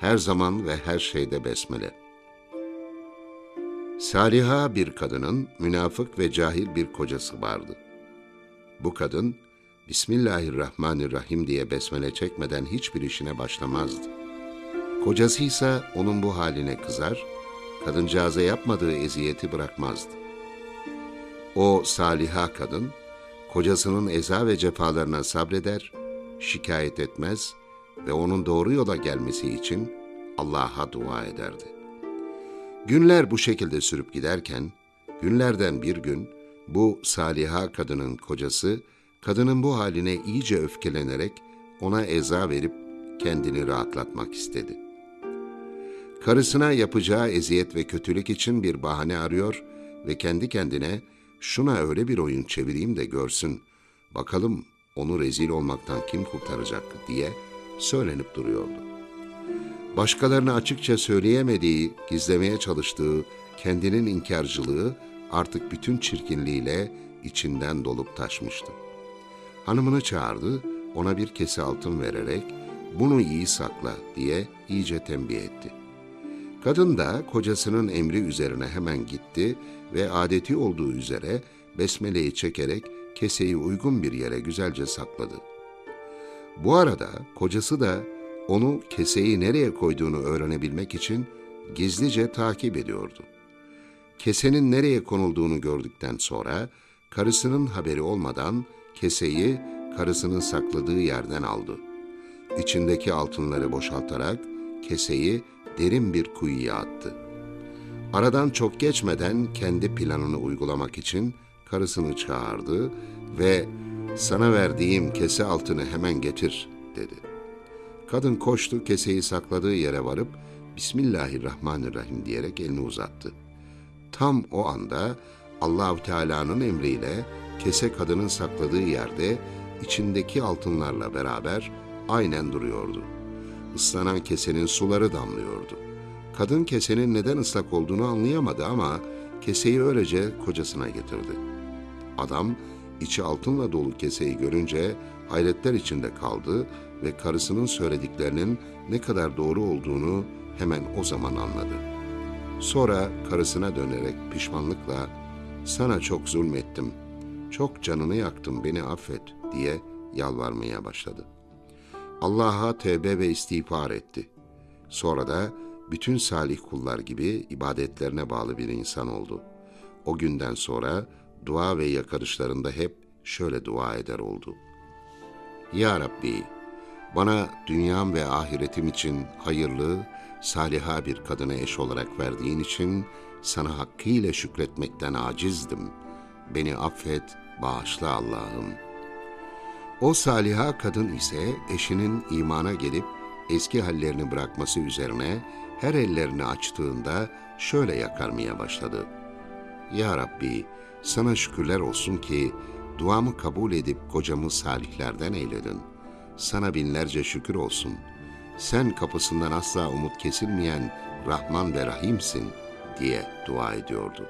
Her zaman ve her şeyde besmele. Saliha bir kadının münafık ve cahil bir kocası vardı. Bu kadın Bismillahirrahmanirrahim diye besmele çekmeden hiçbir işine başlamazdı. Kocası ise onun bu haline kızar, kadıncağıza yapmadığı eziyeti bırakmazdı. O saliha kadın, kocasının eza ve cefalarına sabreder, şikayet etmez ve onun doğru yola gelmesi için Allah'a dua ederdi. Günler bu şekilde sürüp giderken, günlerden bir gün bu saliha kadının kocası, kadının bu haline iyice öfkelenerek ona eza verip kendini rahatlatmak istedi. Karısına yapacağı eziyet ve kötülük için bir bahane arıyor ve kendi kendine şuna öyle bir oyun çevireyim de görsün, bakalım onu rezil olmaktan kim kurtaracak diye söylenip duruyordu. Başkalarına açıkça söyleyemediği, gizlemeye çalıştığı kendinin inkarcılığı artık bütün çirkinliğiyle içinden dolup taşmıştı. Hanımını çağırdı, ona bir kese altın vererek bunu iyi sakla diye iyice tembih etti. Kadın da kocasının emri üzerine hemen gitti ve adeti olduğu üzere besmeleyi çekerek keseyi uygun bir yere güzelce sakladı. Bu arada kocası da onu keseyi nereye koyduğunu öğrenebilmek için gizlice takip ediyordu. Kesenin nereye konulduğunu gördükten sonra karısının haberi olmadan keseyi karısının sakladığı yerden aldı. İçindeki altınları boşaltarak keseyi derin bir kuyuya attı. Aradan çok geçmeden kendi planını uygulamak için karısını çağırdı ve sana verdiğim kese altını hemen getir dedi. Kadın koştu keseyi sakladığı yere varıp Bismillahirrahmanirrahim diyerek elini uzattı. Tam o anda Allahu Teala'nın emriyle kese kadının sakladığı yerde içindeki altınlarla beraber aynen duruyordu. Islanan kesenin suları damlıyordu. Kadın kesenin neden ıslak olduğunu anlayamadı ama keseyi öylece kocasına getirdi. Adam içi altınla dolu keseyi görünce hayretler içinde kaldı ve karısının söylediklerinin ne kadar doğru olduğunu hemen o zaman anladı. Sonra karısına dönerek pişmanlıkla sana çok zulmettim, çok canını yaktım beni affet diye yalvarmaya başladı. Allah'a tevbe ve istiğfar etti. Sonra da bütün salih kullar gibi ibadetlerine bağlı bir insan oldu. O günden sonra dua ve yakarışlarında hep şöyle dua eder oldu. Ya Rabbi, bana dünyam ve ahiretim için hayırlı, saliha bir kadına eş olarak verdiğin için sana hakkıyla şükretmekten acizdim. Beni affet, bağışla Allah'ım. O saliha kadın ise eşinin imana gelip eski hallerini bırakması üzerine her ellerini açtığında şöyle yakarmaya başladı. Ya Rabbi, sana şükürler olsun ki duamı kabul edip kocamı salihlerden eyledin. Sana binlerce şükür olsun. Sen kapısından asla umut kesilmeyen Rahman ve Rahimsin diye dua ediyordu.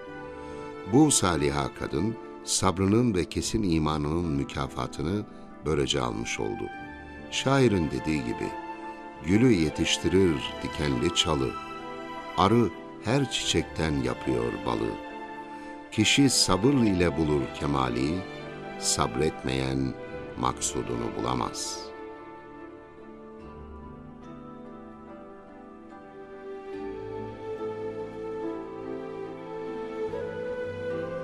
Bu saliha kadın sabrının ve kesin imanının mükafatını böylece almış oldu. Şairin dediği gibi, gülü yetiştirir dikenli çalı, arı her çiçekten yapıyor balı. Kişi sabır ile bulur kemali, sabretmeyen maksudunu bulamaz.''